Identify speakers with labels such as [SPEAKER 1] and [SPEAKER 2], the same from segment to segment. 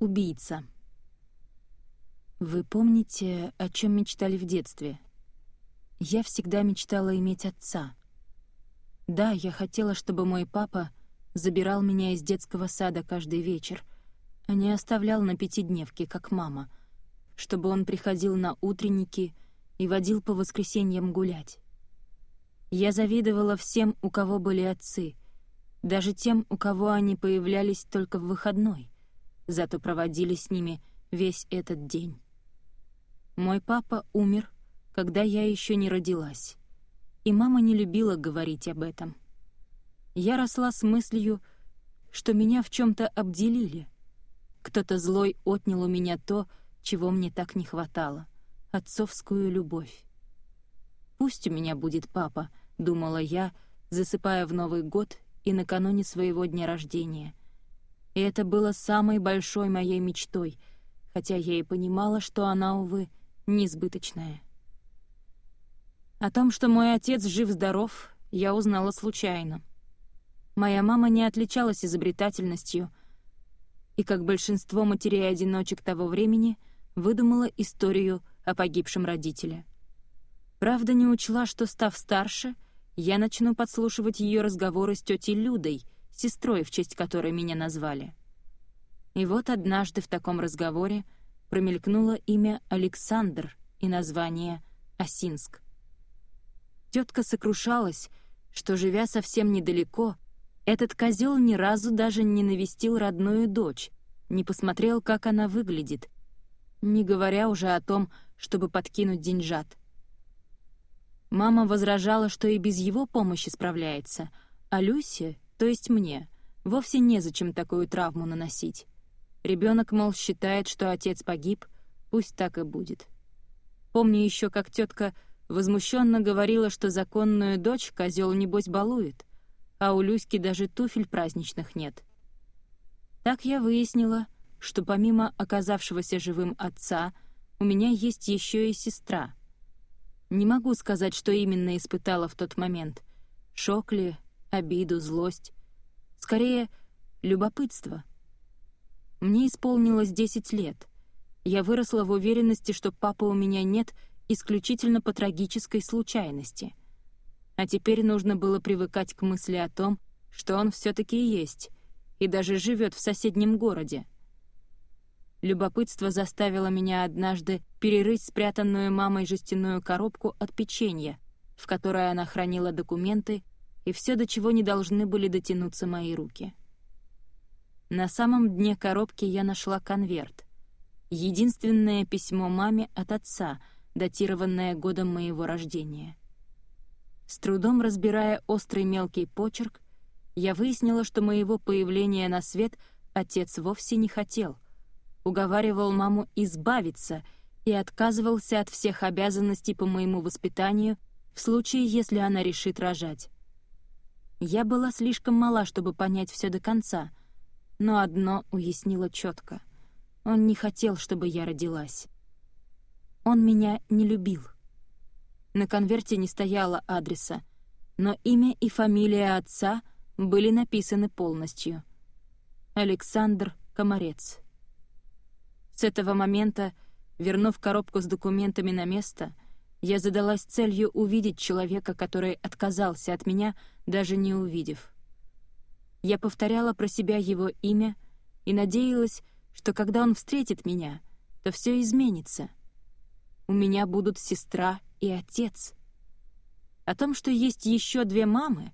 [SPEAKER 1] убийца. Вы помните, о чем мечтали в детстве? Я всегда мечтала иметь отца. Да, я хотела, чтобы мой папа забирал меня из детского сада каждый вечер, а не оставлял на пятидневке, как мама, чтобы он приходил на утренники и водил по воскресеньям гулять. Я завидовала всем, у кого были отцы, даже тем, у кого они появлялись только в выходной, зато проводили с ними весь этот день. Мой папа умер, когда я еще не родилась, и мама не любила говорить об этом. Я росла с мыслью, что меня в чем-то обделили. Кто-то злой отнял у меня то, чего мне так не хватало — отцовскую любовь. «Пусть у меня будет папа», — думала я, засыпая в Новый год и накануне своего дня рождения. И это было самой большой моей мечтой, хотя я и понимала, что она, увы, несбыточная. О том, что мой отец жив-здоров, я узнала случайно. Моя мама не отличалась изобретательностью и, как большинство матерей-одиночек того времени, выдумала историю о погибшем родителе. Правда, не учла, что, став старше, я начну подслушивать ее разговоры с тетей Людой, сестрой, в честь которой меня назвали. И вот однажды в таком разговоре промелькнуло имя Александр и название Осинск. Тетка сокрушалась, что, живя совсем недалеко, этот козел ни разу даже не навестил родную дочь, не посмотрел, как она выглядит, не говоря уже о том, чтобы подкинуть деньжат. Мама возражала, что и без его помощи справляется, а Люсе, то есть мне, вовсе незачем такую травму наносить. Ребенок, мол, считает, что отец погиб, пусть так и будет. Помню еще, как тетка возмущенно говорила, что законную дочь козел небось балует, а у Люськи даже туфель праздничных нет. Так я выяснила, что помимо оказавшегося живым отца, у меня есть еще и сестра. Не могу сказать, что именно испытала в тот момент. Шок ли, обиду, злость. Скорее, любопытство. Мне исполнилось 10 лет. Я выросла в уверенности, что папы у меня нет — исключительно по трагической случайности. А теперь нужно было привыкать к мысли о том, что он все-таки есть, и даже живет в соседнем городе. Любопытство заставило меня однажды перерыть спрятанную мамой жестяную коробку от печенья, в которой она хранила документы и все, до чего не должны были дотянуться мои руки. На самом дне коробки я нашла конверт. Единственное письмо маме от отца — датированное годом моего рождения. С трудом разбирая острый мелкий почерк, я выяснила, что моего появления на свет отец вовсе не хотел. Уговаривал маму избавиться и отказывался от всех обязанностей по моему воспитанию в случае, если она решит рожать. Я была слишком мала, чтобы понять все до конца, но одно уяснило четко. Он не хотел, чтобы я родилась. Он меня не любил. На конверте не стояло адреса, но имя и фамилия отца были написаны полностью. Александр Комарец. С этого момента, вернув коробку с документами на место, я задалась целью увидеть человека, который отказался от меня, даже не увидев. Я повторяла про себя его имя и надеялась, что когда он встретит меня, то все изменится — у меня будут сестра и отец. О том, что есть еще две мамы,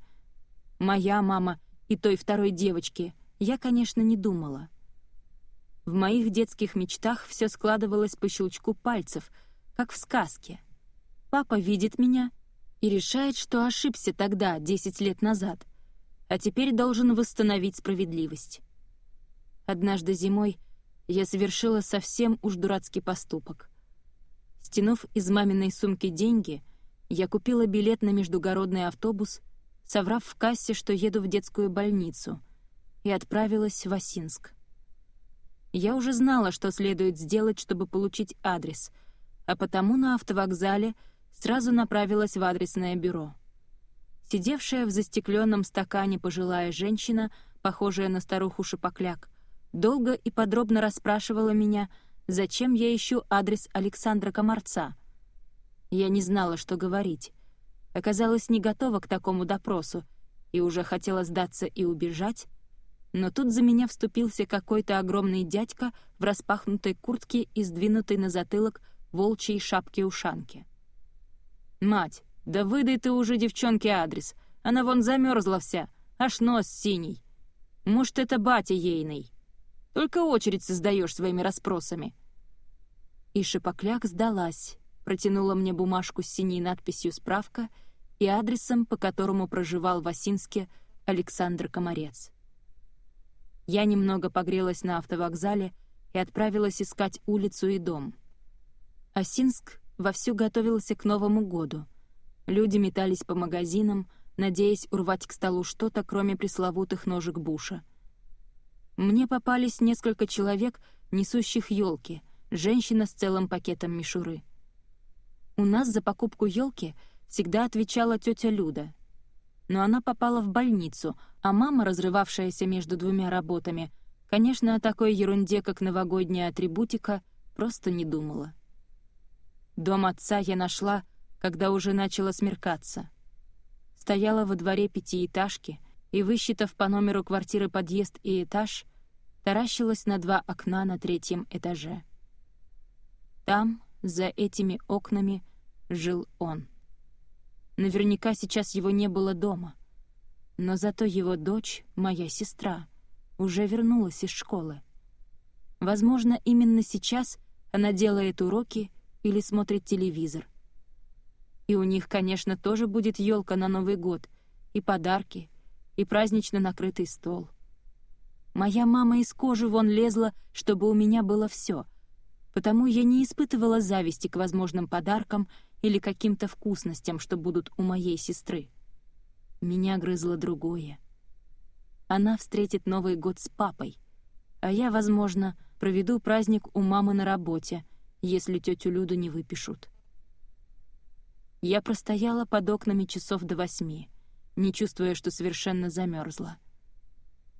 [SPEAKER 1] моя мама и той второй девочки, я, конечно, не думала. В моих детских мечтах все складывалось по щелчку пальцев, как в сказке. Папа видит меня и решает, что ошибся тогда, 10 лет назад, а теперь должен восстановить справедливость. Однажды зимой я совершила совсем уж дурацкий поступок — Стянув из маминой сумки деньги, я купила билет на междугородный автобус, соврав в кассе, что еду в детскую больницу, и отправилась в Осинск. Я уже знала, что следует сделать, чтобы получить адрес, а потому на автовокзале сразу направилась в адресное бюро. Сидевшая в застекленном стакане пожилая женщина, похожая на старуху Шапокляк, долго и подробно расспрашивала меня, зачем я ищу адрес Александра Комарца. Я не знала, что говорить. Оказалась не готова к такому допросу и уже хотела сдаться и убежать, но тут за меня вступился какой-то огромный дядька в распахнутой куртке и сдвинутой на затылок волчьей шапке-ушанки. «Мать, да выдай ты уже девчонке адрес, она вон замерзла вся, аж нос синий. Может, это батя ейный. Только очередь создаешь своими расспросами». И Шипокляк сдалась, протянула мне бумажку с синей надписью «Справка» и адресом, по которому проживал в Осинске Александр Комарец. Я немного погрелась на автовокзале и отправилась искать улицу и дом. Осинск вовсю готовился к Новому году. Люди метались по магазинам, надеясь урвать к столу что-то, кроме пресловутых ножек Буша. Мне попались несколько человек, несущих елки, женщина с целым пакетом мишуры. У нас за покупку елки всегда отвечала тетя Люда. Но она попала в больницу, а мама, разрывавшаяся между двумя работами, конечно, о такой ерунде, как новогодняя атрибутика, просто не думала. Дом отца я нашла, когда уже начало смеркаться. Стояла во дворе пятиэтажки и, высчитав по номеру квартиры подъезд и этаж, таращилась на два окна на третьем этаже. Там, за этими окнами, жил он. Наверняка сейчас его не было дома. Но зато его дочь, моя сестра, уже вернулась из школы. Возможно, именно сейчас она делает уроки или смотрит телевизор. И у них, конечно, тоже будет елка на Новый год, и подарки, и празднично накрытый стол. Моя мама из кожи вон лезла, чтобы у меня было все, потому я не испытывала зависти к возможным подаркам или каким-то вкусностям, что будут у моей сестры. Меня грызло другое. Она встретит Новый год с папой, а я, возможно, проведу праздник у мамы на работе, если тетю Люду не выпишут. Я простояла под окнами часов до восьми, не чувствуя, что совершенно замерзла.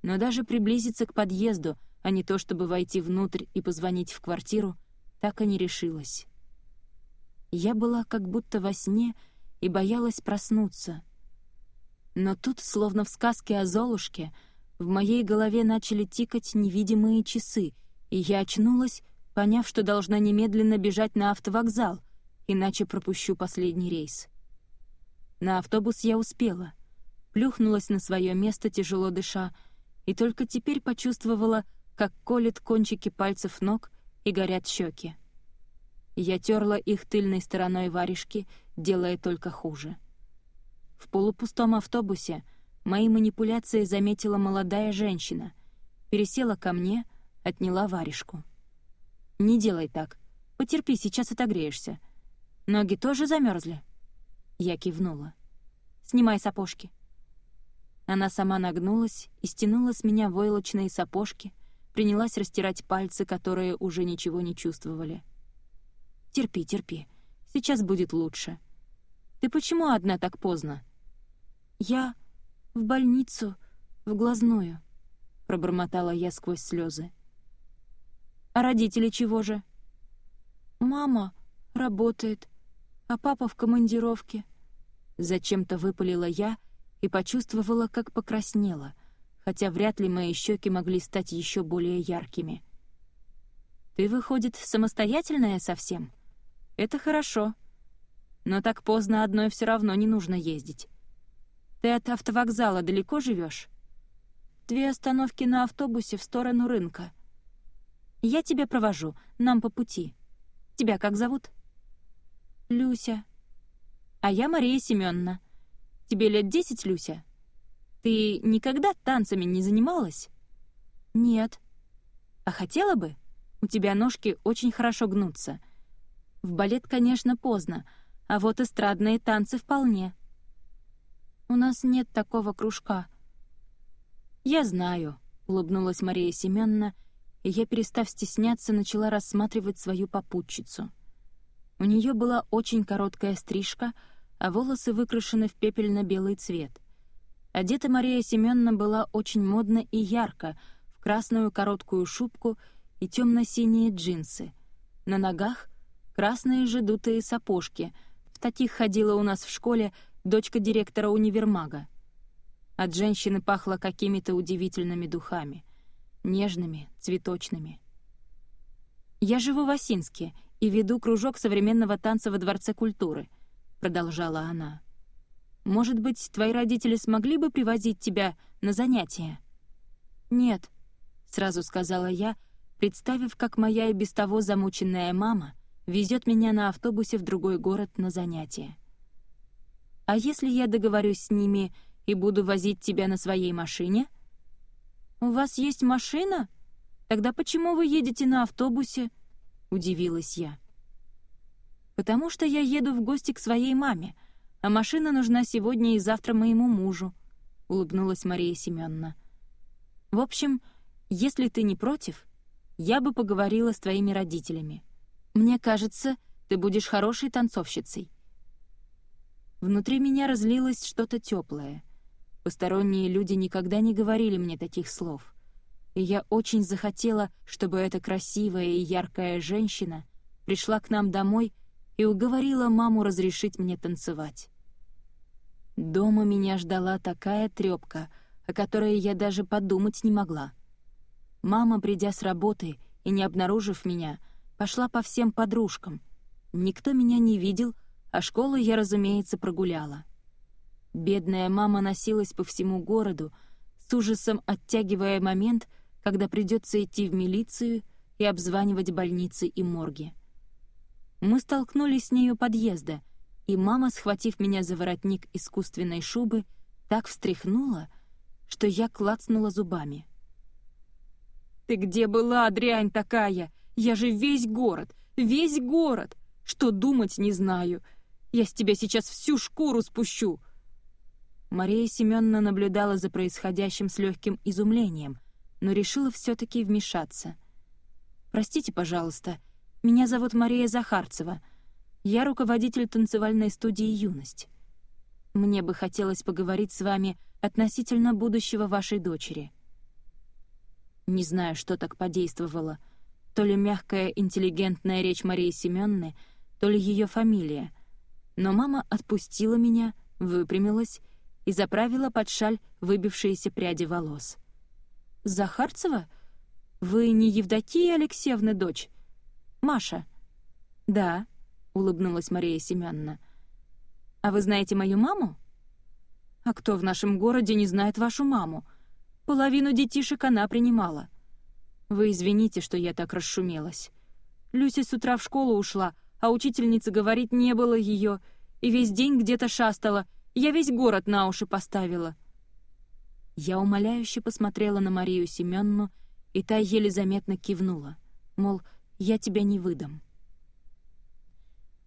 [SPEAKER 1] Но даже приблизиться к подъезду, а не то чтобы войти внутрь и позвонить в квартиру, так и не решилась. Я была как будто во сне и боялась проснуться. Но тут, словно в сказке о Золушке, в моей голове начали тикать невидимые часы, и я очнулась, поняв, что должна немедленно бежать на автовокзал, иначе пропущу последний рейс. На автобус я успела, плюхнулась на свое место, тяжело дыша, и только теперь почувствовала, как колет кончики пальцев ног и горят щеки. Я терла их тыльной стороной варежки, делая только хуже. В полупустом автобусе мои манипуляции заметила молодая женщина, пересела ко мне, отняла варежку. «Не делай так. Потерпи, сейчас отогреешься. Ноги тоже замерзли?» Я кивнула. «Снимай сапожки». Она сама нагнулась и стянула с меня войлочные сапожки, принялась растирать пальцы, которые уже ничего не чувствовали. Терпи, терпи. Сейчас будет лучше. Ты почему одна так поздно? Я в больницу, в глазную, пробормотала я сквозь слезы. А родители чего же? Мама работает, а папа в командировке. Зачем-то выпалила я и почувствовала, как покраснела, хотя вряд ли мои щеки могли стать еще более яркими. «Ты, выходит, самостоятельная совсем?» Это хорошо. Но так поздно одной все равно не нужно ездить. Ты от автовокзала далеко живешь? Две остановки на автобусе в сторону рынка. Я тебя провожу, нам по пути. Тебя как зовут? Люся. А я Мария Семеновна. Тебе лет десять, Люся? Ты никогда танцами не занималась? Нет. А хотела бы? У тебя ножки очень хорошо гнутся. В балет, конечно, поздно, а вот эстрадные танцы вполне. У нас нет такого кружка. Я знаю, улыбнулась Мария Семеновна, и я, перестав стесняться, начала рассматривать свою попутчицу. У нее была очень короткая стрижка, а волосы выкрашены в пепельно-белый цвет. Одета Мария Семеновна была очень модно и ярко, в красную короткую шубку и темно-синие джинсы. На ногах — красные же дутые сапожки. В таких ходила у нас в школе дочка директора универмага. От женщины пахло какими-то удивительными духами. Нежными, цветочными. «Я живу в Осинске и веду кружок современного танца во Дворце культуры», — продолжала она. «Может быть, твои родители смогли бы привозить тебя на занятия?» «Нет», — сразу сказала я, представив, как моя и без того замученная мама везет меня на автобусе в другой город на занятия. «А если я договорюсь с ними и буду возить тебя на своей машине?» «У вас есть машина? Тогда почему вы едете на автобусе?» — удивилась я. «Потому что я еду в гости к своей маме, а машина нужна сегодня и завтра моему мужу», — улыбнулась Мария Семеновна. «В общем, если ты не против, я бы поговорила с твоими родителями. Мне кажется, ты будешь хорошей танцовщицей». Внутри меня разлилось что-то теплое. Посторонние люди никогда не говорили мне таких слов. И я очень захотела, чтобы эта красивая и яркая женщина пришла к нам домой и уговорила маму разрешить мне танцевать. Дома меня ждала такая трёпка, о которой я даже подумать не могла. Мама, придя с работы и не обнаружив меня, пошла по всем подружкам. Никто меня не видел, а школу я, разумеется, прогуляла. Бедная мама носилась по всему городу, с ужасом оттягивая момент, когда придется идти в милицию и обзванивать больницы и морги. Мы столкнулись с нею подъезда, и мама, схватив меня за воротник искусственной шубы, так встряхнула, что я клацнула зубами. «Ты где была, дрянь такая? Я же весь город, весь город! Что думать не знаю!» Я с тебя сейчас всю шкуру спущу!» Мария Семеновна наблюдала за происходящим с легким изумлением, но решила все-таки вмешаться. «Простите, пожалуйста, меня зовут Мария Захарцева. Я руководитель танцевальной студии «Юность». Мне бы хотелось поговорить с вами относительно будущего вашей дочери». Не знаю, что так подействовало. То ли мягкая, интеллигентная речь Марии Семенны, то ли ее фамилия — но мама отпустила меня, выпрямилась и заправила под шаль выбившиеся пряди волос. «Захарцева? Вы не Евдокия Алексеевна дочь? Маша?» «Да», — улыбнулась Мария Семеновна. «А вы знаете мою маму?» «А кто в нашем городе не знает вашу маму? Половину детишек она принимала. Вы извините, что я так расшумелась. Люся с утра в школу ушла, — а учительница говорит, не было ее, и весь день где-то шастала, я весь город на уши поставила. Я умоляюще посмотрела на Марию Семенну, и та еле заметно кивнула, мол, я тебя не выдам.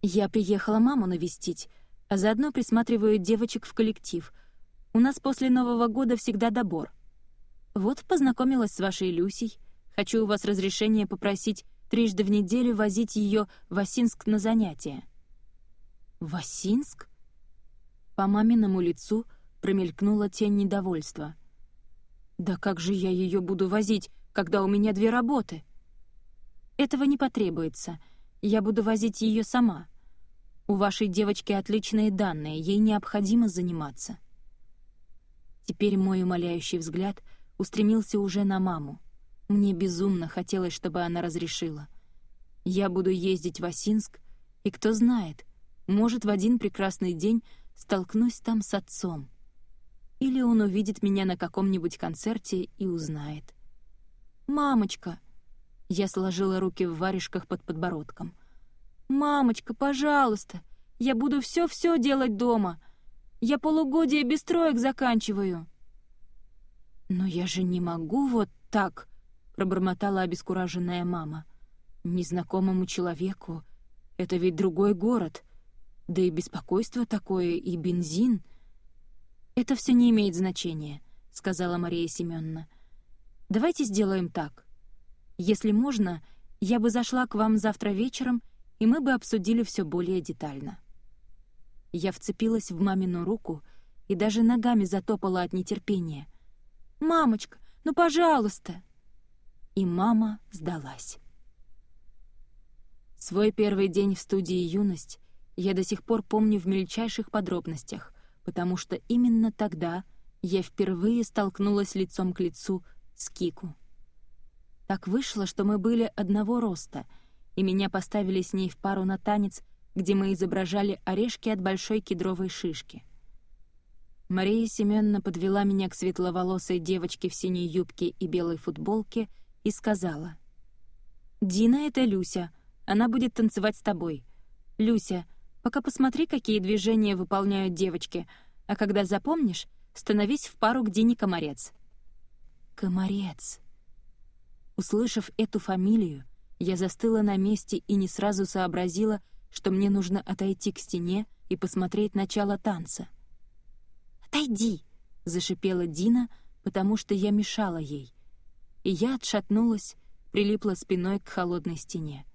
[SPEAKER 1] Я приехала маму навестить, а заодно присматриваю девочек в коллектив. У нас после Нового года всегда добор. Вот познакомилась с вашей Люсей, хочу у вас разрешения попросить трижды в неделю возить ее в Осинск на занятия. «В Осинск?» По маминому лицу промелькнула тень недовольства. «Да как же я ее буду возить, когда у меня две работы?» «Этого не потребуется. Я буду возить ее сама. У вашей девочки отличные данные, ей необходимо заниматься». Теперь мой умоляющий взгляд устремился уже на маму. Мне безумно хотелось, чтобы она разрешила. Я буду ездить в Осинск, и кто знает, может, в один прекрасный день столкнусь там с отцом. Или он увидит меня на каком-нибудь концерте и узнает. «Мамочка!» Я сложила руки в варежках под подбородком. «Мамочка, пожалуйста! Я буду все-все делать дома! Я полугодие без троек заканчиваю!» «Но я же не могу вот так!» — пробормотала обескураженная мама. «Незнакомому человеку. Это ведь другой город. Да и беспокойство такое, и бензин». «Это все не имеет значения», — сказала Мария Семеновна. «Давайте сделаем так. Если можно, я бы зашла к вам завтра вечером, и мы бы обсудили все более детально». Я вцепилась в мамину руку и даже ногами затопала от нетерпения. «Мамочка, ну, пожалуйста!» и мама сдалась. Свой первый день в студии «Юность» я до сих пор помню в мельчайших подробностях, потому что именно тогда я впервые столкнулась лицом к лицу с Кику. Так вышло, что мы были одного роста, и меня поставили с ней в пару на танец, где мы изображали орешки от большой кедровой шишки. Мария Семеновна подвела меня к светловолосой девочке в синей юбке и белой футболке и сказала. «Дина — это Люся, она будет танцевать с тобой. Люся, пока посмотри, какие движения выполняют девочки, а когда запомнишь, становись в пару к Дине Комарец». «Комарец», Услышав эту фамилию, я застыла на месте и не сразу сообразила, что мне нужно отойти к стене и посмотреть начало танца. «Отойди!» — зашипела Дина, потому что я мешала ей. И я отшатнулась, прилипла спиной к холодной стене.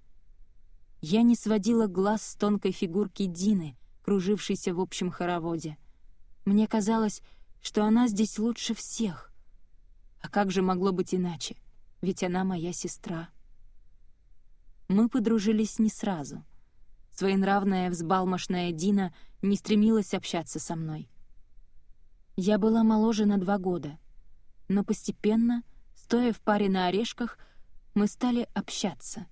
[SPEAKER 1] Я не сводила глаз с тонкой фигурки Дины, кружившейся в общем хороводе. Мне казалось, что она здесь лучше всех. А как же могло быть иначе? ведь она моя сестра. Мы подружились не сразу. Своенравная взбалмошная Дина не стремилась общаться со мной. Я была моложе на два года, но постепенно, стоя в паре на орешках, мы стали общаться.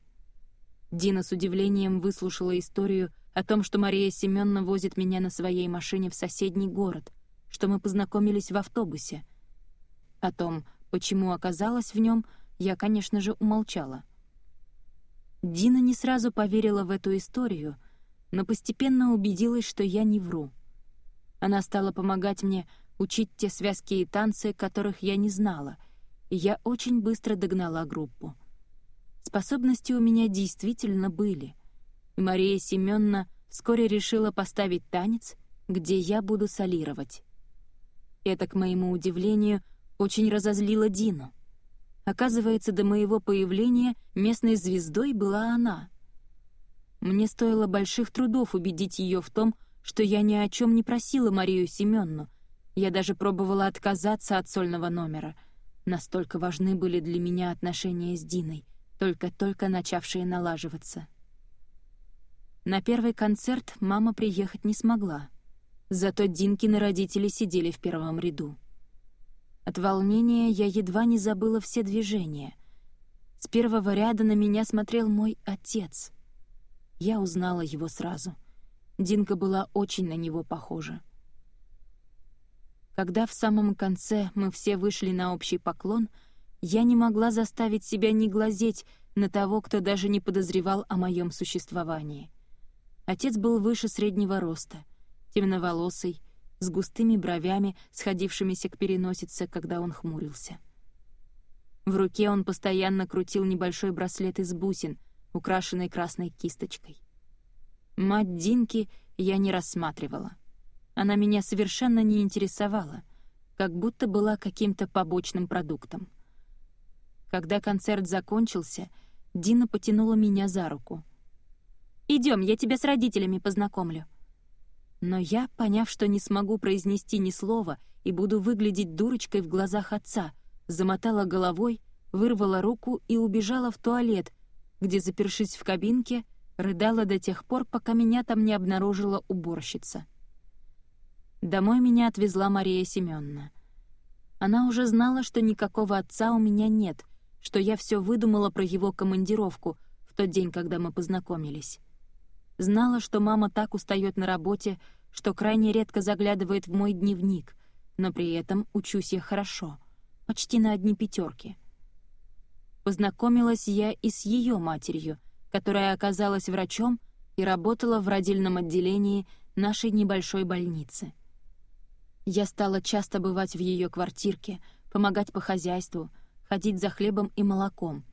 [SPEAKER 1] Дина с удивлением выслушала историю о том, что Мария Семеновна возит меня на своей машине в соседний город, что мы познакомились в автобусе. О том, почему оказалась в нем — я, конечно же, умолчала. Дина не сразу поверила в эту историю, но постепенно убедилась, что я не вру. Она стала помогать мне учить те связки и танцы, которых я не знала, и я очень быстро догнала группу. Способности у меня действительно были, и Мария Семеновна вскоре решила поставить танец, где я буду солировать. Это, к моему удивлению, очень разозлило Дину — Оказывается, до моего появления местной звездой была она. Мне стоило больших трудов убедить ее в том, что я ни о чем не просила Марию Семенну. Я даже пробовала отказаться от сольного номера. Настолько важны были для меня отношения с Диной, только-только начавшие налаживаться. На первый концерт мама приехать не смогла. Зато Динкины родители сидели в первом ряду. От волнения я едва не забыла все движения. С первого ряда на меня смотрел мой отец. Я узнала его сразу. Динка была очень на него похожа. Когда в самом конце мы все вышли на общий поклон, я не могла заставить себя не глазеть на того, кто даже не подозревал о моем существовании. Отец был выше среднего роста, темноволосый, с густыми бровями, сходившимися к переносице, когда он хмурился. В руке он постоянно крутил небольшой браслет из бусин, украшенный красной кисточкой. Мать Динки я не рассматривала. Она меня совершенно не интересовала, как будто была каким-то побочным продуктом. Когда концерт закончился, Дина потянула меня за руку. «Идем, я тебя с родителями познакомлю». Но я, поняв, что не смогу произнести ни слова и буду выглядеть дурочкой в глазах отца, замотала головой, вырвала руку и убежала в туалет, где, запершись в кабинке, рыдала до тех пор, пока меня там не обнаружила уборщица. Домой меня отвезла Мария Семеновна. Она уже знала, что никакого отца у меня нет, что я все выдумала про его командировку в тот день, когда мы познакомились. Знала, что мама так устает на работе, что крайне редко заглядывает в мой дневник, но при этом учусь я хорошо, почти на одни пятерки. Познакомилась я и с ее матерью, которая оказалась врачом и работала в родильном отделении нашей небольшой больницы. Я стала часто бывать в ее квартирке, помогать по хозяйству, ходить за хлебом и молоком.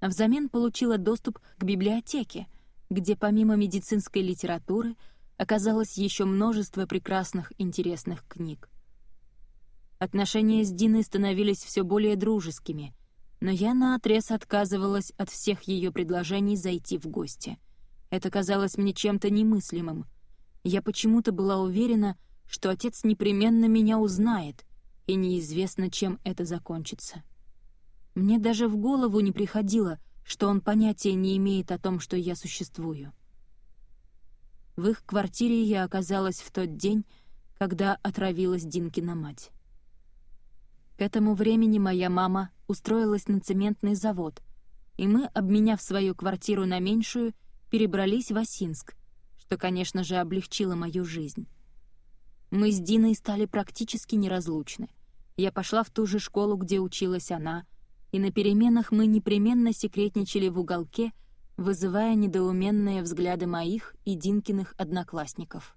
[SPEAKER 1] Взамен получила доступ к библиотеке, где помимо медицинской литературы оказалось еще множество прекрасных интересных книг. Отношения с Диной становились все более дружескими, но я наотрез отказывалась от всех ее предложений зайти в гости. Это казалось мне чем-то немыслимым. Я почему-то была уверена, что отец непременно меня узнает, и неизвестно, чем это закончится. Мне даже в голову не приходило, что он понятия не имеет о том, что я существую. В их квартире я оказалась в тот день, когда отравилась Динкина мать. К этому времени моя мама устроилась на цементный завод, и мы, обменяв свою квартиру на меньшую, перебрались в Осинск, что, конечно же, облегчило мою жизнь. Мы с Диной стали практически неразлучны. Я пошла в ту же школу, где училась она, и на переменах мы непременно секретничали в уголке, вызывая недоуменные взгляды моих и Динкиных одноклассников.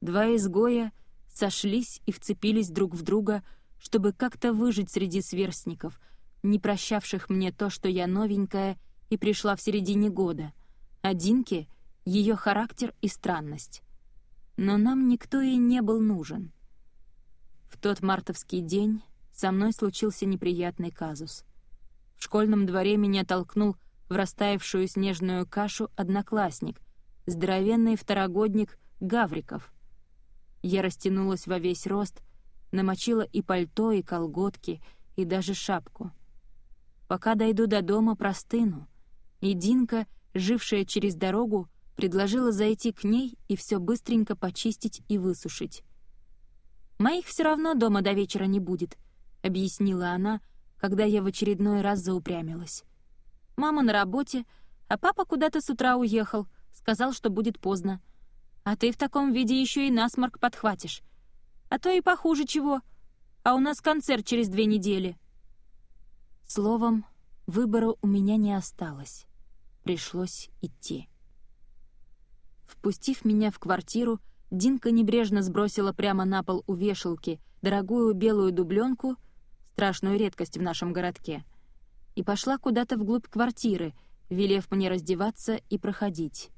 [SPEAKER 1] Два изгоя сошлись и вцепились друг в друга, чтобы как-то выжить среди сверстников, не прощавших мне то, что я новенькая и пришла в середине года, а Динке — ее характер и странность. Но нам никто и не был нужен. В тот мартовский день со мной случился неприятный казус. В школьном дворе меня толкнул в растаявшую снежную кашу одноклассник, здоровенный второгодник Гавриков. Я растянулась во весь рост, намочила и пальто, и колготки, и даже шапку. Пока дойду до дома, простыну. И Динка, жившая через дорогу, предложила зайти к ней и все быстренько почистить и высушить. «Моих все равно дома до вечера не будет», — объяснила она, когда я в очередной раз заупрямилась. «Мама на работе, а папа куда-то с утра уехал, сказал, что будет поздно. А ты в таком виде еще и насморк подхватишь. А то и похуже чего. А у нас концерт через две недели». Словом, выбора у меня не осталось. Пришлось идти. Впустив меня в квартиру, Динка небрежно сбросила прямо на пол у вешалки дорогую белую дубленку, страшную редкость в нашем городке, и пошла куда-то вглубь квартиры, велев мне раздеваться и проходить.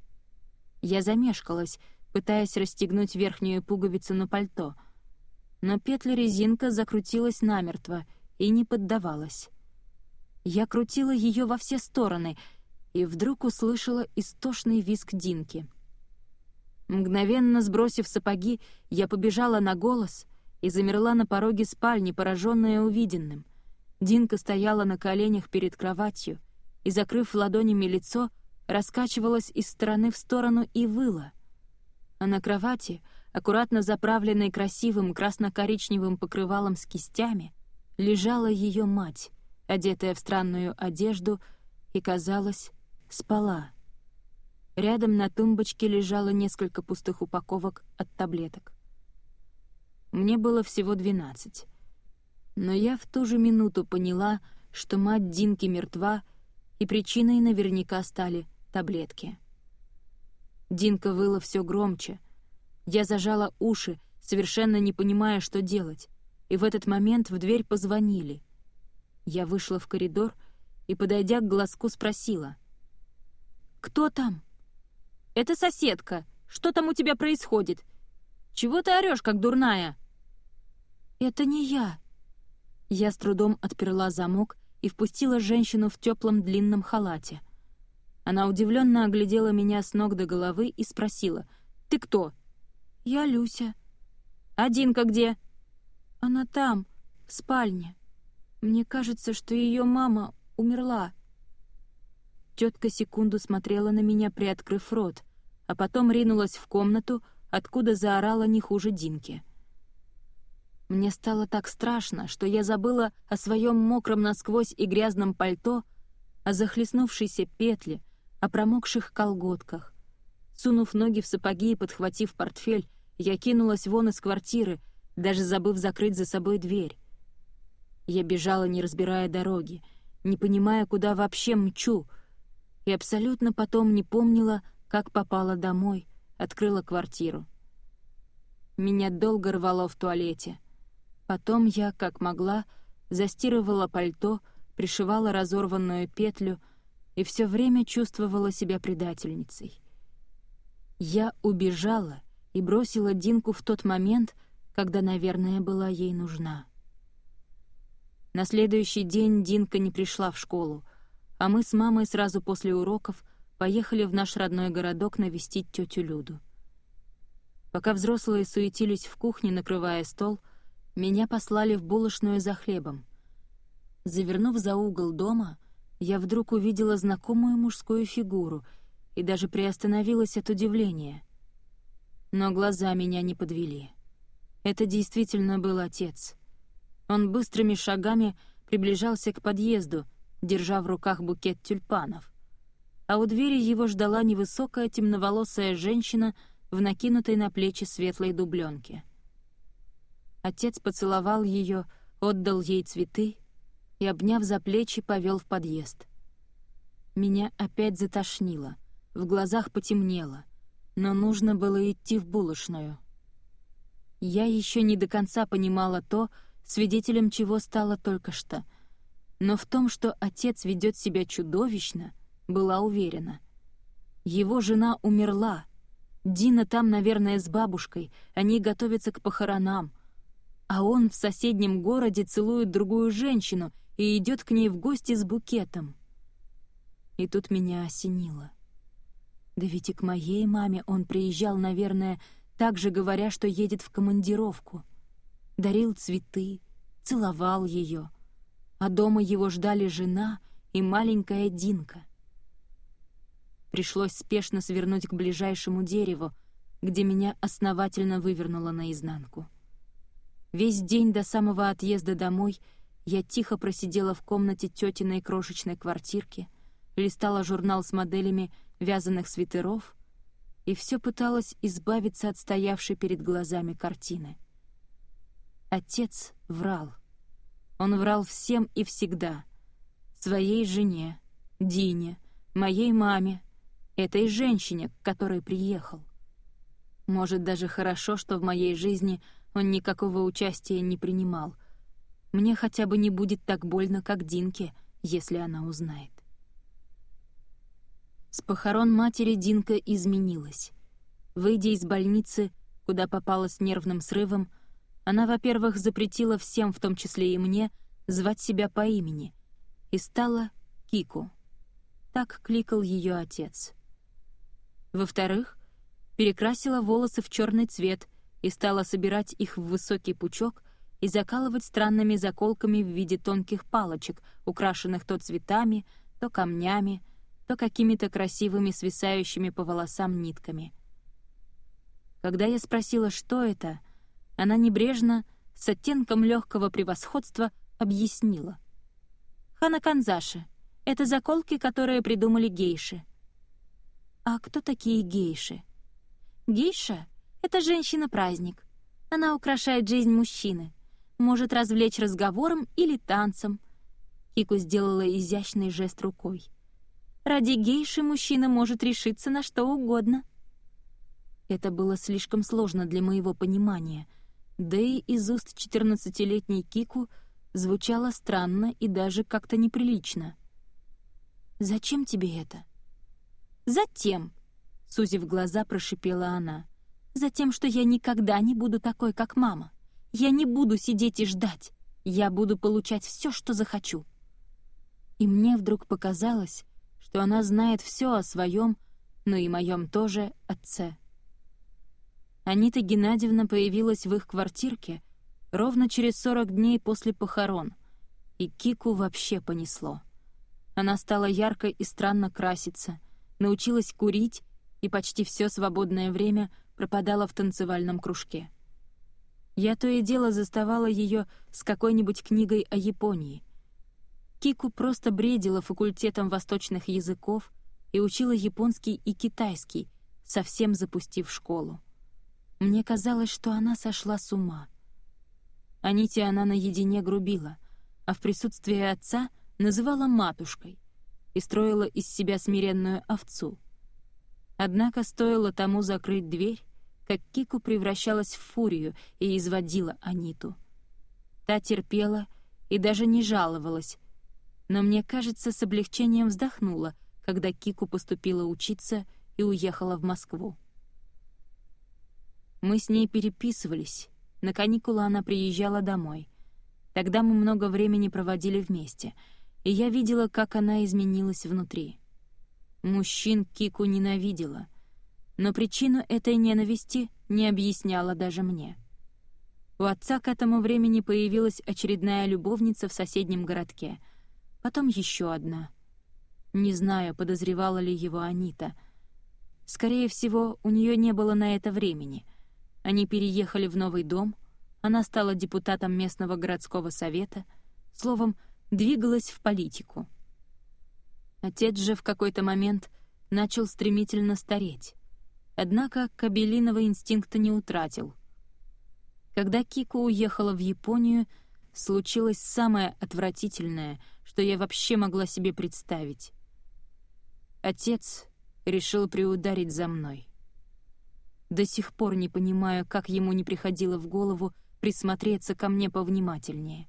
[SPEAKER 1] Я замешкалась, пытаясь расстегнуть верхнюю пуговицу на пальто, но петля-резинка закрутилась намертво и не поддавалась. Я крутила ее во все стороны и вдруг услышала истошный визг Динки — Мгновенно сбросив сапоги, я побежала на голос и замерла на пороге спальни, пораженная увиденным. Динка стояла на коленях перед кроватью и, закрыв ладонями лицо, раскачивалась из стороны в сторону и выла. А на кровати, аккуратно заправленной красивым красно-коричневым покрывалом с кистями, лежала ее мать, одетая в странную одежду, и, казалось, спала. Рядом на тумбочке лежало несколько пустых упаковок от таблеток. Мне было всего двенадцать. Но я в ту же минуту поняла, что мать Динки мертва, и причиной наверняка стали таблетки. Динка выла все громче. Я зажала уши, совершенно не понимая, что делать, и в этот момент в дверь позвонили. Я вышла в коридор и, подойдя к глазку, спросила. «Кто там?» «Это соседка. Что там у тебя происходит? Чего ты орешь, как дурная?» «Это не я». Я с трудом отперла замок и впустила женщину в теплом длинном халате. Она удивленно оглядела меня с ног до головы и спросила, «Ты кто?» «Я Люся». «Одинка где?» «Она там, в спальне. Мне кажется, что ее мама умерла». Тетка секунду смотрела на меня, приоткрыв рот, а потом ринулась в комнату, откуда заорала не хуже Динки. Мне стало так страшно, что я забыла о своем мокром насквозь и грязном пальто, о захлестнувшейся петле, о промокших колготках. Сунув ноги в сапоги и подхватив портфель, я кинулась вон из квартиры, даже забыв закрыть за собой дверь. Я бежала, не разбирая дороги, не понимая, куда вообще мчу — и абсолютно потом не помнила, как попала домой, открыла квартиру. Меня долго рвало в туалете. Потом я, как могла, застирывала пальто, пришивала разорванную петлю и все время чувствовала себя предательницей. Я убежала и бросила Динку в тот момент, когда, наверное, была ей нужна. На следующий день Динка не пришла в школу, а мы с мамой сразу после уроков поехали в наш родной городок навестить тетю Люду. Пока взрослые суетились в кухне, накрывая стол, меня послали в булочную за хлебом. Завернув за угол дома, я вдруг увидела знакомую мужскую фигуру и даже приостановилась от удивления. Но глаза меня не подвели. Это действительно был отец. Он быстрыми шагами приближался к подъезду, держа в руках букет тюльпанов. А у двери его ждала невысокая темноволосая женщина в накинутой на плечи светлой дубленке. Отец поцеловал ее, отдал ей цветы и, обняв за плечи, повел в подъезд. Меня опять затошнило, в глазах потемнело, но нужно было идти в булочную. Я еще не до конца понимала то, свидетелем чего стало только что, но в том, что отец ведет себя чудовищно, была уверена. Его жена умерла. Дина там, наверное, с бабушкой, они готовятся к похоронам — а он в соседнем городе целует другую женщину и идет к ней в гости с букетом. И тут меня осенило. Да ведь и к моей маме он приезжал, наверное, также говоря, что едет в командировку. Дарил цветы, целовал ее, а дома его ждали жена и маленькая Динка. Пришлось спешно свернуть к ближайшему дереву, где меня основательно вывернуло наизнанку. Весь день до самого отъезда домой я тихо просидела в комнате тетиной крошечной квартирки, листала журнал с моделями вязаных свитеров и все пыталась избавиться от стоявшей перед глазами картины. Отец врал. Он врал всем и всегда. Своей жене, Дине, моей маме, этой женщине, к которой приехал. Может, даже хорошо, что в моей жизни — он никакого участия не принимал. Мне хотя бы не будет так больно, как Динке, если она узнает. С похорон матери Динка изменилась. Выйдя из больницы, куда попала с нервным срывом, она, во-первых, запретила всем, в том числе и мне, звать себя по имени, и стала Кику. Так кликал ее отец. Во-вторых, перекрасила волосы в черный цвет и стала собирать их в высокий пучок и закалывать странными заколками в виде тонких палочек, украшенных то цветами, то камнями, то какими-то красивыми свисающими по волосам нитками. Когда я спросила, что это, она небрежно, с оттенком легкого превосходства, объяснила. «Ханаканзаши — это заколки, которые придумали гейши». «А кто такие гейши?» «Гейша это женщина-праздник. Она украшает жизнь мужчины. Может развлечь разговором или танцем. Кику сделала изящный жест рукой. Ради гейши мужчина может решиться на что угодно. Это было слишком сложно для моего понимания, да и из уст четырнадцатилетней Кику звучало странно и даже как-то неприлично. «Зачем тебе это?» «Затем», — сузив глаза, прошипела она. Затем, что я никогда не буду такой, как мама. Я не буду сидеть и ждать. Я буду получать все, что захочу. И мне вдруг показалось, что она знает все о своем, но и моем тоже, отце. Анита Геннадьевна появилась в их квартирке ровно через 40 дней после похорон, и Кику вообще понесло. Она стала ярко и странно краситься, научилась курить и почти все свободное время — пропадала в танцевальном кружке. Я то и дело заставала ее с какой-нибудь книгой о Японии. Кику просто бредила факультетом восточных языков и учила японский и китайский, совсем запустив школу. Мне казалось, что она сошла с ума. Аните она наедине грубила, а в присутствии отца называла матушкой и строила из себя смиренную овцу — Однако стоило тому закрыть дверь, как Кику превращалась в фурию и изводила Аниту. Та терпела и даже не жаловалась, но мне кажется, с облегчением вздохнула, когда Кику поступила учиться и уехала в Москву. Мы с ней переписывались. На каникулы она приезжала домой. Тогда мы много времени проводили вместе, и я видела, как она изменилась внутри. Мужчин Кику ненавидела, но причину этой ненависти не объясняла даже мне. У отца к этому времени появилась очередная любовница в соседнем городке, потом еще одна. Не знаю, подозревала ли его Анита. Скорее всего, у нее не было на это времени. Они переехали в новый дом, она стала депутатом местного городского совета, словом, двигалась в политику. Отец же в какой-то момент начал стремительно стареть. Однако кабелиного инстинкта не утратил. Когда Кико уехала в Японию, случилось самое отвратительное, что я вообще могла себе представить. Отец решил приударить за мной. До сих пор не понимаю, как ему не приходило в голову присмотреться ко мне повнимательнее.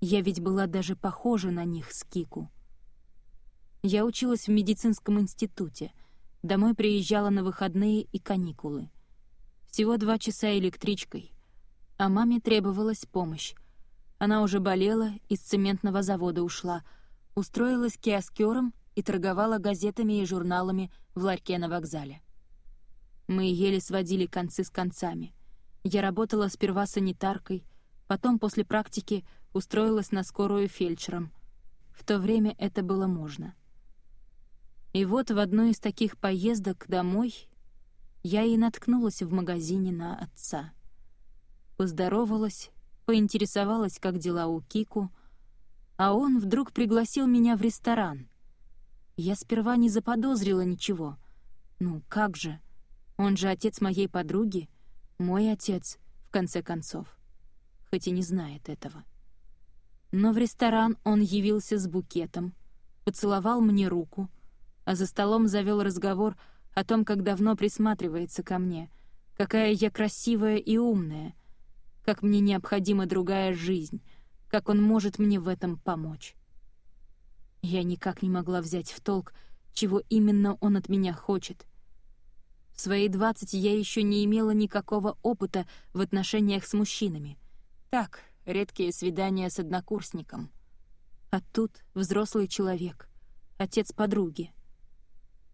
[SPEAKER 1] Я ведь была даже похожа на них с Кику. Я училась в медицинском институте. Домой приезжала на выходные и каникулы. Всего два часа электричкой. А маме требовалась помощь. Она уже болела, из цементного завода ушла, устроилась киоскером и торговала газетами и журналами в ларьке на вокзале. Мы еле сводили концы с концами. Я работала сперва санитаркой, потом после практики устроилась на скорую фельдшером. В то время это было можно — и вот в одну из таких поездок домой я и наткнулась в магазине на отца. Поздоровалась, поинтересовалась, как дела у Кику, а он вдруг пригласил меня в ресторан. Я сперва не заподозрила ничего. Ну, как же? Он же отец моей подруги, мой отец, в конце концов. Хоть и не знает этого. Но в ресторан он явился с букетом, поцеловал мне руку — а за столом завел разговор о том, как давно присматривается ко мне, какая я красивая и умная, как мне необходима другая жизнь, как он может мне в этом помочь. Я никак не могла взять в толк, чего именно он от меня хочет. В свои двадцать я еще не имела никакого опыта в отношениях с мужчинами. Так, редкие свидания с однокурсником. А тут взрослый человек, отец подруги —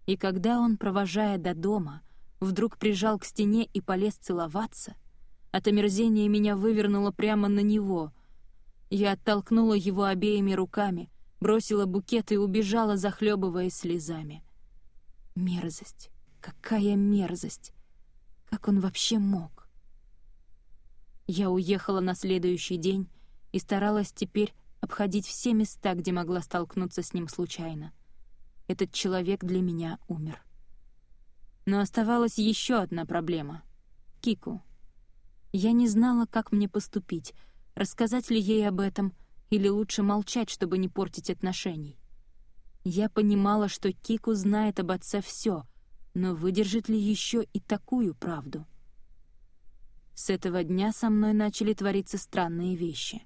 [SPEAKER 1] и когда он, провожая до дома, вдруг прижал к стене и полез целоваться, от омерзения меня вывернуло прямо на него. Я оттолкнула его обеими руками, бросила букет и убежала, захлебываясь слезами. Мерзость! Какая мерзость! Как он вообще мог? Я уехала на следующий день и старалась теперь обходить все места, где могла столкнуться с ним случайно. Этот человек для меня умер. Но оставалась еще одна проблема — Кику. Я не знала, как мне поступить, рассказать ли ей об этом или лучше молчать, чтобы не портить отношений. Я понимала, что Кику знает об отце все, но выдержит ли еще и такую правду? С этого дня со мной начали твориться странные вещи.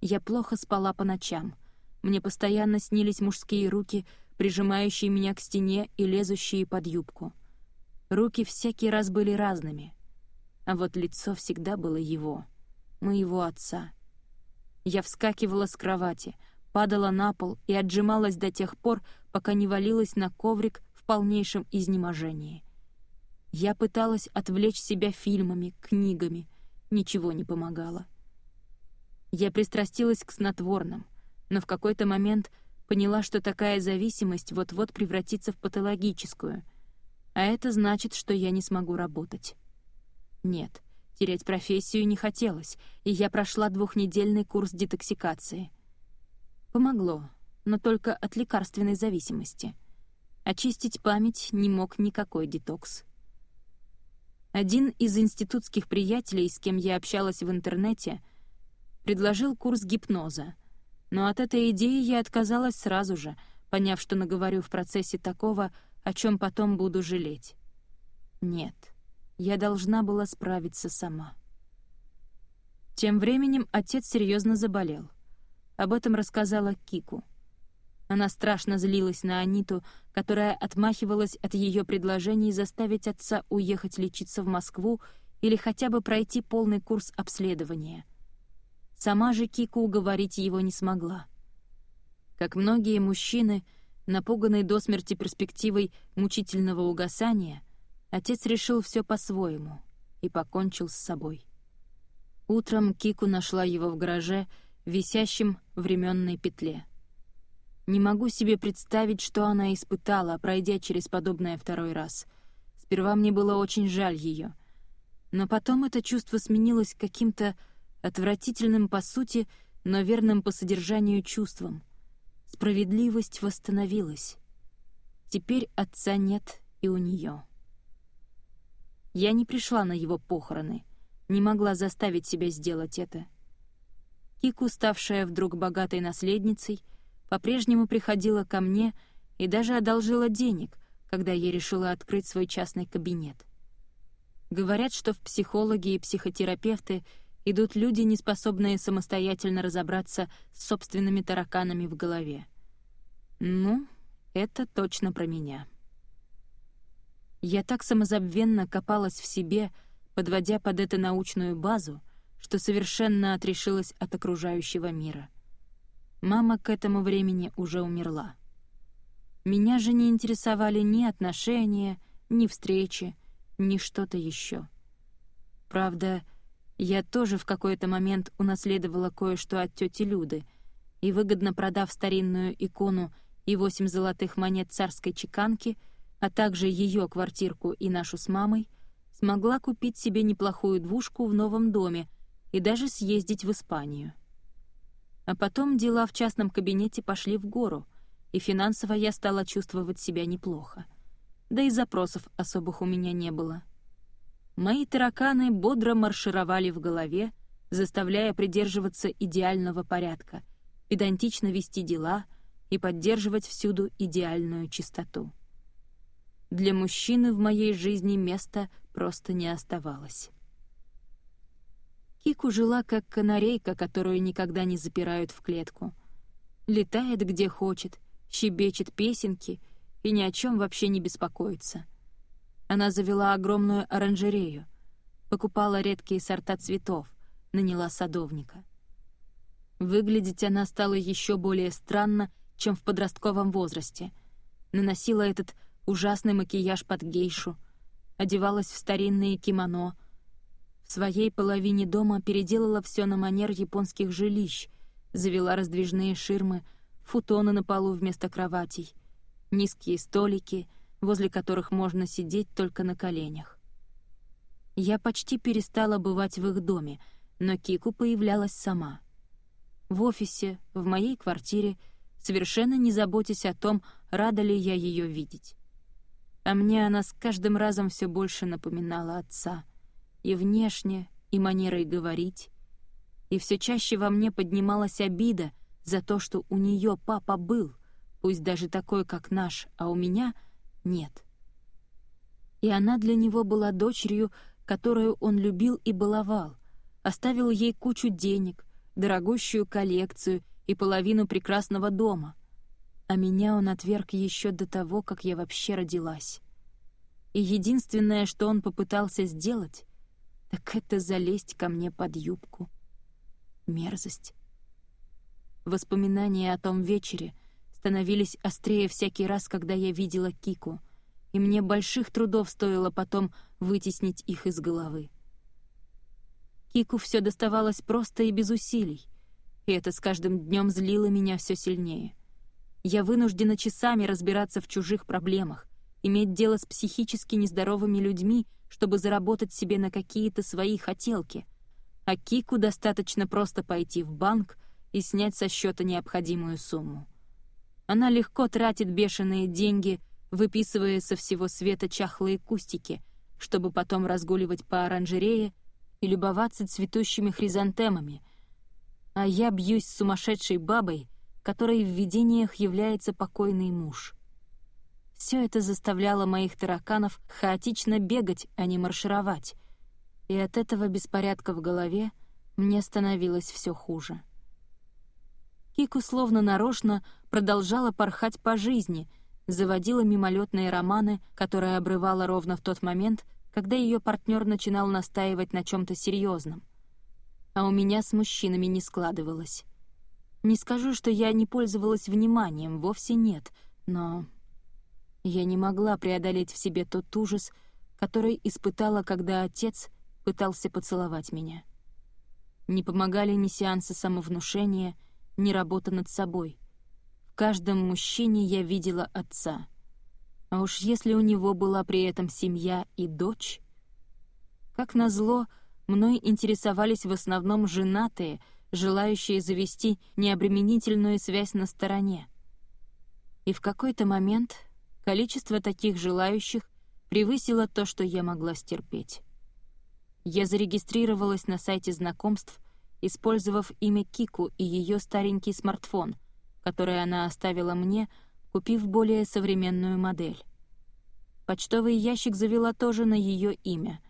[SPEAKER 1] Я плохо спала по ночам. Мне постоянно снились мужские руки — прижимающие меня к стене и лезущие под юбку. Руки всякий раз были разными, а вот лицо всегда было его, моего отца. Я вскакивала с кровати, падала на пол и отжималась до тех пор, пока не валилась на коврик в полнейшем изнеможении. Я пыталась отвлечь себя фильмами, книгами, ничего не помогало. Я пристрастилась к снотворным, но в какой-то момент Поняла, что такая зависимость вот-вот превратится в патологическую. А это значит, что я не смогу работать. Нет, терять профессию не хотелось, и я прошла двухнедельный курс детоксикации. Помогло, но только от лекарственной зависимости. Очистить память не мог никакой детокс. Один из институтских приятелей, с кем я общалась в интернете, предложил курс гипноза — но от этой идеи я отказалась сразу же, поняв, что наговорю в процессе такого, о чем потом буду жалеть. Нет, я должна была справиться сама. Тем временем отец серьезно заболел. Об этом рассказала Кику. Она страшно злилась на Аниту, которая отмахивалась от ее предложений заставить отца уехать лечиться в Москву или хотя бы пройти полный курс обследования — Сама же Кику уговорить его не смогла. Как многие мужчины, напуганный до смерти перспективой мучительного угасания, отец решил все по-своему и покончил с собой. Утром Кику нашла его в гараже, висящем в ременной петле. Не могу себе представить, что она испытала, пройдя через подобное второй раз. Сперва мне было очень жаль ее. Но потом это чувство сменилось каким-то отвратительным по сути, но верным по содержанию чувством. Справедливость восстановилась. Теперь отца нет и у нее. Я не пришла на его похороны, не могла заставить себя сделать это. Кику, ставшая вдруг богатой наследницей, по-прежнему приходила ко мне и даже одолжила денег, когда я решила открыть свой частный кабинет. Говорят, что в психологи и психотерапевты идут люди, не способные самостоятельно разобраться с собственными тараканами в голове. Ну, это точно про меня. Я так самозабвенно копалась в себе, подводя под это научную базу, что совершенно отрешилась от окружающего мира. Мама к этому времени уже умерла. Меня же не интересовали ни отношения, ни встречи, ни что-то еще. Правда, я тоже в какой-то момент унаследовала кое-что от тети Люды и, выгодно продав старинную икону и восемь золотых монет царской чеканки — а также ее квартирку и нашу с мамой, смогла купить себе неплохую двушку в новом доме и даже съездить в Испанию. А потом дела в частном кабинете пошли в гору, и финансово я стала чувствовать себя неплохо. Да и запросов особых у меня не было. Мои тараканы бодро маршировали в голове, заставляя придерживаться идеального порядка, педантично вести дела и поддерживать всюду идеальную чистоту. Для мужчины в моей жизни места просто не оставалось. Кику жила как канарейка, которую никогда не запирают в клетку. Летает где хочет, щебечет песенки и ни о чем вообще не беспокоится. Она завела огромную оранжерею, покупала редкие сорта цветов, наняла садовника. Выглядеть она стала еще более странно, чем в подростковом возрасте. Наносила этот ужасный макияж под гейшу, одевалась в старинные кимоно. В своей половине дома переделала все на манер японских жилищ, завела раздвижные ширмы, футоны на полу вместо кроватей, низкие столики, возле которых можно сидеть только на коленях. Я почти перестала бывать в их доме, но Кику появлялась сама. В офисе, в моей квартире, совершенно не заботясь о том, рада ли я ее видеть. А мне она с каждым разом все больше напоминала отца. И внешне, и манерой говорить. И все чаще во мне поднималась обида за то, что у нее папа был, пусть даже такой, как наш, а у меня нет. И она для него была дочерью, которую он любил и баловал, оставил ей кучу денег, дорогущую коллекцию и половину прекрасного дома — а меня он отверг еще до того, как я вообще родилась. И единственное, что он попытался сделать, так это залезть ко мне под юбку. Мерзость. Воспоминания о том вечере становились острее всякий раз, когда я видела Кику, и мне больших трудов стоило потом вытеснить их из головы. Кику все доставалось просто и без усилий, и это с каждым днем злило меня все сильнее — я вынуждена часами разбираться в чужих проблемах, иметь дело с психически нездоровыми людьми, чтобы заработать себе на какие-то свои хотелки. А Кику достаточно просто пойти в банк и снять со счета необходимую сумму. Она легко тратит бешеные деньги, выписывая со всего света чахлые кустики, чтобы потом разгуливать по оранжерее и любоваться цветущими хризантемами. А я бьюсь с сумасшедшей бабой, которой в видениях является покойный муж. Все это заставляло моих тараканов хаотично бегать, а не маршировать, и от этого беспорядка в голове мне становилось все хуже. Кику словно нарочно продолжала порхать по жизни, заводила мимолетные романы, которые обрывала ровно в тот момент, когда ее партнер начинал настаивать на чем-то серьезном. А у меня с мужчинами не складывалось. Не скажу, что я не пользовалась вниманием, вовсе нет, но... Я не могла преодолеть в себе тот ужас, который испытала, когда отец пытался поцеловать меня. Не помогали ни сеансы самовнушения, ни работа над собой. Каждом мужчине я видела отца. А уж если у него была при этом семья и дочь... Как назло, мной интересовались в основном женатые, желающие завести необременительную связь на стороне. И в какой-то момент количество таких желающих превысило то, что я могла стерпеть. Я зарегистрировалась на сайте знакомств, использовав имя Кику и ее старенький смартфон, который она оставила мне, купив более современную модель. Почтовый ящик завела тоже на ее имя.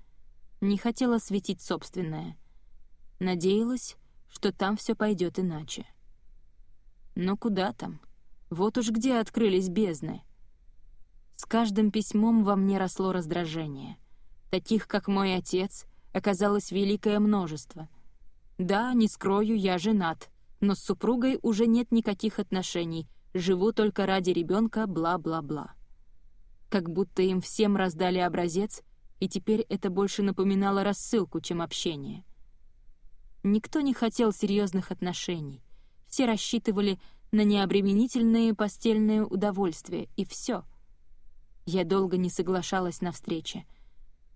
[SPEAKER 1] Не хотела светить собственное. Надеялась, что там все пойдет иначе. Но куда там? Вот уж где открылись бездны. С каждым письмом во мне росло раздражение. Таких, как мой отец, оказалось великое множество. Да, не скрою, я женат, но с супругой уже нет никаких отношений, живу только ради ребенка, бла-бла-бла. Как будто им всем раздали образец, и теперь это больше напоминало рассылку, чем общение. Никто не хотел серьезных отношений. Все рассчитывали на необременительные постельные удовольствия, и все. Я долго не соглашалась на встрече,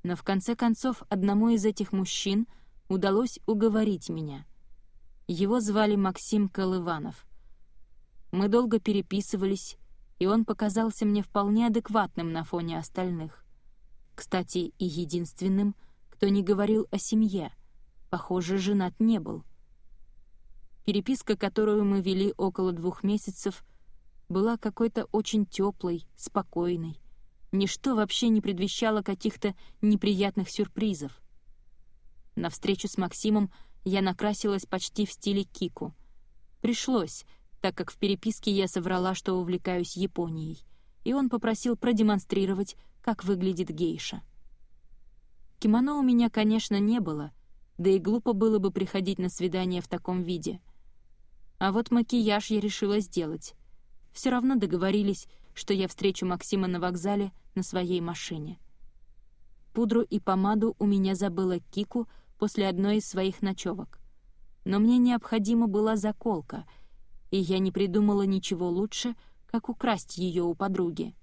[SPEAKER 1] но в конце концов одному из этих мужчин удалось уговорить меня. Его звали Максим Колыванов. Мы долго переписывались, и он показался мне вполне адекватным на фоне остальных. Кстати, и единственным, кто не говорил о семье. Похоже, женат не был — Переписка, которую мы вели около двух месяцев, была какой-то очень теплой, спокойной. Ничто вообще не предвещало каких-то неприятных сюрпризов. На встречу с Максимом я накрасилась почти в стиле Кику. Пришлось, так как в переписке я соврала, что увлекаюсь Японией, и он попросил продемонстрировать, как выглядит гейша. Кимоно у меня, конечно, не было, да и глупо было бы приходить на свидание в таком виде — а вот макияж я решила сделать. Все равно договорились, что я встречу Максима на вокзале на своей машине. Пудру и помаду у меня забыла Кику после одной из своих ночевок. Но мне необходима была заколка, и я не придумала ничего лучше, как украсть ее у подруги.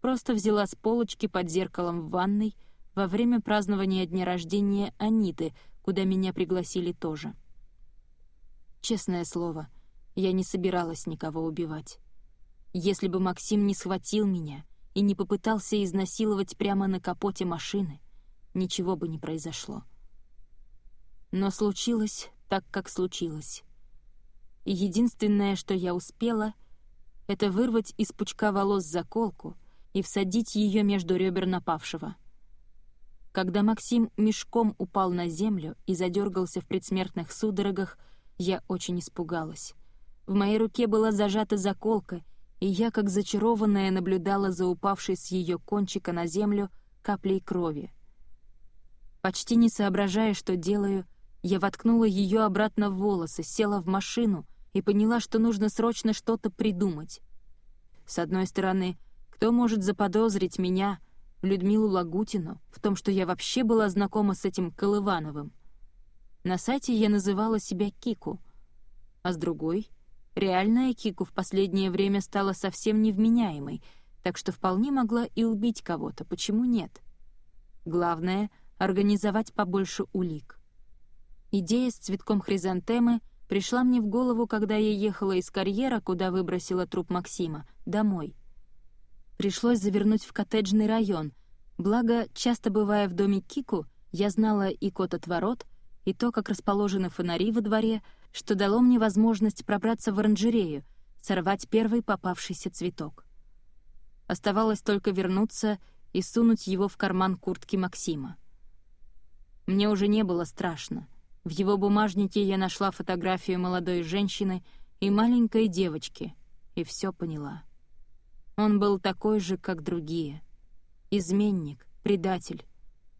[SPEAKER 1] Просто взяла с полочки под зеркалом в ванной во время празднования дня рождения Аниты, куда меня пригласили тоже. Честное слово, я не собиралась никого убивать. Если бы Максим не схватил меня и не попытался изнасиловать прямо на капоте машины, ничего бы не произошло. Но случилось так, как случилось. И единственное, что я успела, это вырвать из пучка волос заколку и всадить ее между ребер напавшего. Когда Максим мешком упал на землю и задергался в предсмертных судорогах, я очень испугалась. В моей руке была зажата заколка, и я, как зачарованная, наблюдала за упавшей с ее кончика на землю каплей крови. Почти не соображая, что делаю, я воткнула ее обратно в волосы, села в машину и поняла, что нужно срочно что-то придумать. С одной стороны, кто может заподозрить меня, Людмилу Лагутину, в том, что я вообще была знакома с этим Колывановым? На сайте я называла себя Кику, а с другой — реальная Кику в последнее время стала совсем невменяемой, так что вполне могла и убить кого-то, почему нет? Главное — организовать побольше улик. Идея с цветком хризантемы пришла мне в голову, когда я ехала из карьера, куда выбросила труп Максима, домой. Пришлось завернуть в коттеджный район, благо, часто бывая в доме Кику, я знала и код от ворот, и то, как расположены фонари во дворе, что дало мне возможность пробраться в оранжерею, сорвать первый попавшийся цветок. Оставалось только вернуться и сунуть его в карман куртки Максима. Мне уже не было страшно. В его бумажнике я нашла фотографию молодой женщины и маленькой девочки, и все поняла. Он был такой же, как другие. Изменник, предатель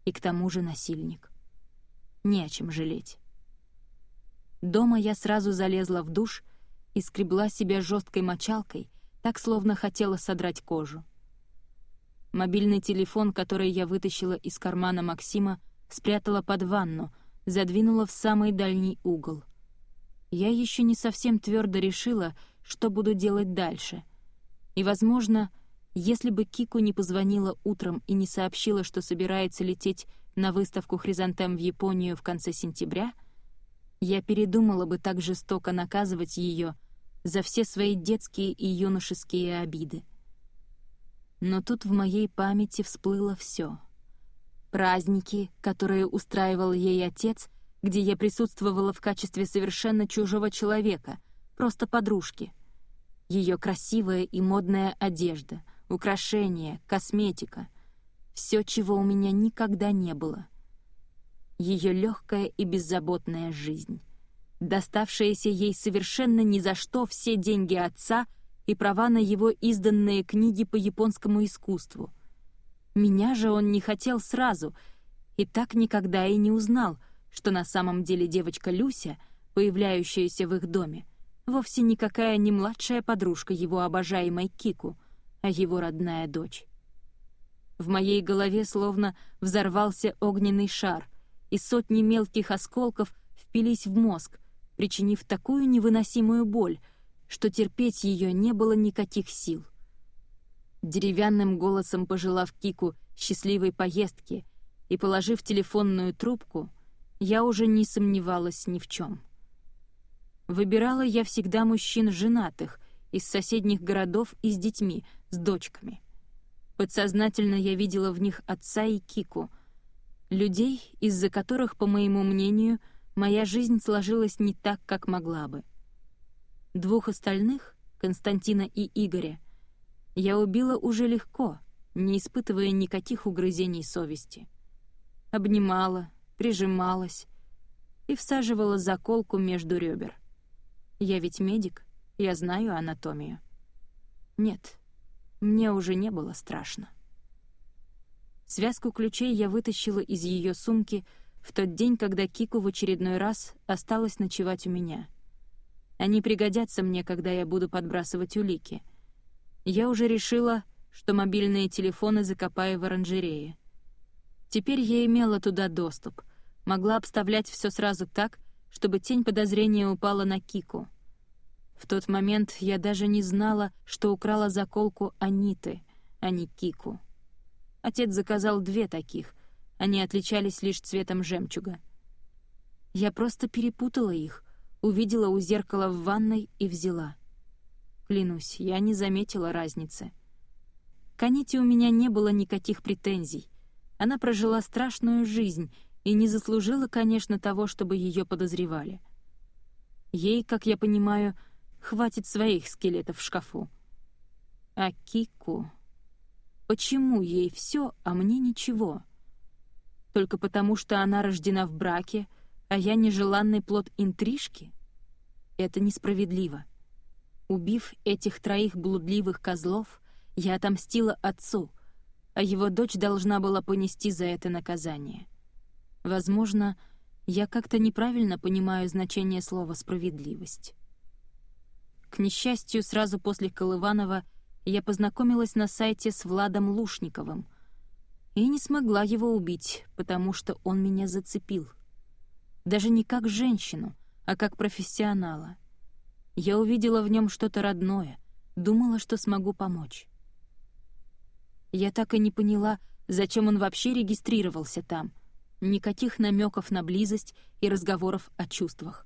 [SPEAKER 1] и к тому же насильник не о чем жалеть. Дома я сразу залезла в душ и скребла себя жесткой мочалкой, так словно хотела содрать кожу. Мобильный телефон, который я вытащила из кармана Максима, спрятала под ванну, задвинула в самый дальний угол. Я еще не совсем твердо решила, что буду делать дальше. И, возможно, если бы Кику не позвонила утром и не сообщила, что собирается лететь на выставку «Хризантем» в Японию в конце сентября, я передумала бы так жестоко наказывать ее за все свои детские и юношеские обиды. Но тут в моей памяти всплыло все. Праздники, которые устраивал ей отец, где я присутствовала в качестве совершенно чужого человека, просто подружки. Ее красивая и модная одежда, украшения, косметика — все, чего у меня никогда не было. Ее легкая и беззаботная жизнь, доставшаяся ей совершенно ни за что все деньги отца и права на его изданные книги по японскому искусству. Меня же он не хотел сразу и так никогда и не узнал, что на самом деле девочка Люся, появляющаяся в их доме, вовсе никакая не младшая подружка его обожаемой Кику, а его родная дочь. В моей голове словно взорвался огненный шар, и сотни мелких осколков впились в мозг, причинив такую невыносимую боль, что терпеть ее не было никаких сил. Деревянным голосом пожелав Кику счастливой поездки и положив телефонную трубку, я уже не сомневалась ни в чем. Выбирала я всегда мужчин женатых, из соседних городов и с детьми, с дочками. Подсознательно я видела в них отца и Кику, людей, из-за которых, по моему мнению, моя жизнь сложилась не так, как могла бы. Двух остальных, Константина и Игоря, я убила уже легко, не испытывая никаких угрызений совести. Обнимала, прижималась и всаживала заколку между ребер. Я ведь медик, я знаю анатомию. Нет, мне уже не было страшно. Связку ключей я вытащила из ее сумки в тот день, когда Кику в очередной раз осталась ночевать у меня. Они пригодятся мне, когда я буду подбрасывать улики. Я уже решила, что мобильные телефоны закопаю в оранжерее. Теперь я имела туда доступ, могла обставлять все сразу так, чтобы тень подозрения упала на Кику — в тот момент я даже не знала, что украла заколку Аниты, а не Кику. Отец заказал две таких, они отличались лишь цветом жемчуга. Я просто перепутала их, увидела у зеркала в ванной и взяла. Клянусь, я не заметила разницы. К Аните у меня не было никаких претензий. Она прожила страшную жизнь и не заслужила, конечно, того, чтобы ее подозревали. Ей, как я понимаю, — Хватит своих скелетов в шкафу. А Кику... Почему ей все, а мне ничего? Только потому, что она рождена в браке, а я нежеланный плод интрижки? Это несправедливо. Убив этих троих блудливых козлов, я отомстила отцу, а его дочь должна была понести за это наказание. Возможно, я как-то неправильно понимаю значение слова «справедливость». К несчастью, сразу после Колыванова я познакомилась на сайте с Владом Лушниковым и не смогла его убить, потому что он меня зацепил. Даже не как женщину, а как профессионала. Я увидела в нем что-то родное, думала, что смогу помочь. Я так и не поняла, зачем он вообще регистрировался там. Никаких намеков на близость и разговоров о чувствах.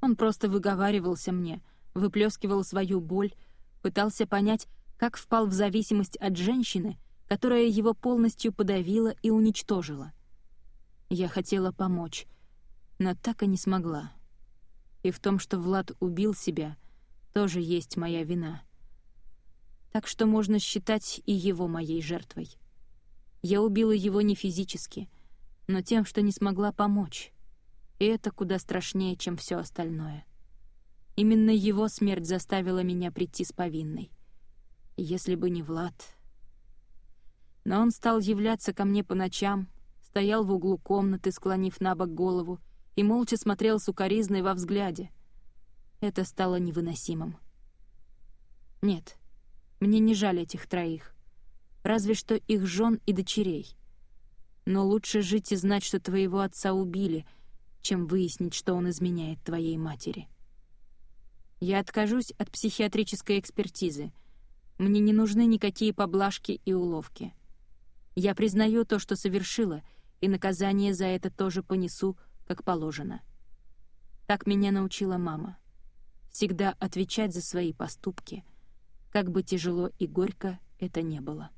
[SPEAKER 1] Он просто выговаривался мне — выплескивал свою боль, пытался понять, как впал в зависимость от женщины, которая его полностью подавила и уничтожила. Я хотела помочь, но так и не смогла. И в том, что Влад убил себя, тоже есть моя вина. Так что можно считать и его моей жертвой. Я убила его не физически, но тем, что не смогла помочь. И это куда страшнее, чем все остальное. Именно его смерть заставила меня прийти с повинной. Если бы не Влад... Но он стал являться ко мне по ночам, стоял в углу комнаты, склонив на бок голову, и молча смотрел сукоризной во взгляде. Это стало невыносимым. Нет, мне не жаль этих троих. Разве что их жен и дочерей. Но лучше жить и знать, что твоего отца убили, чем выяснить, что он изменяет твоей матери. Я откажусь от психиатрической экспертизы. Мне не нужны никакие поблажки и уловки. Я признаю то, что совершила, и наказание за это тоже понесу, как положено. Так меня научила мама. Всегда отвечать за свои поступки, как бы тяжело и горько это не было.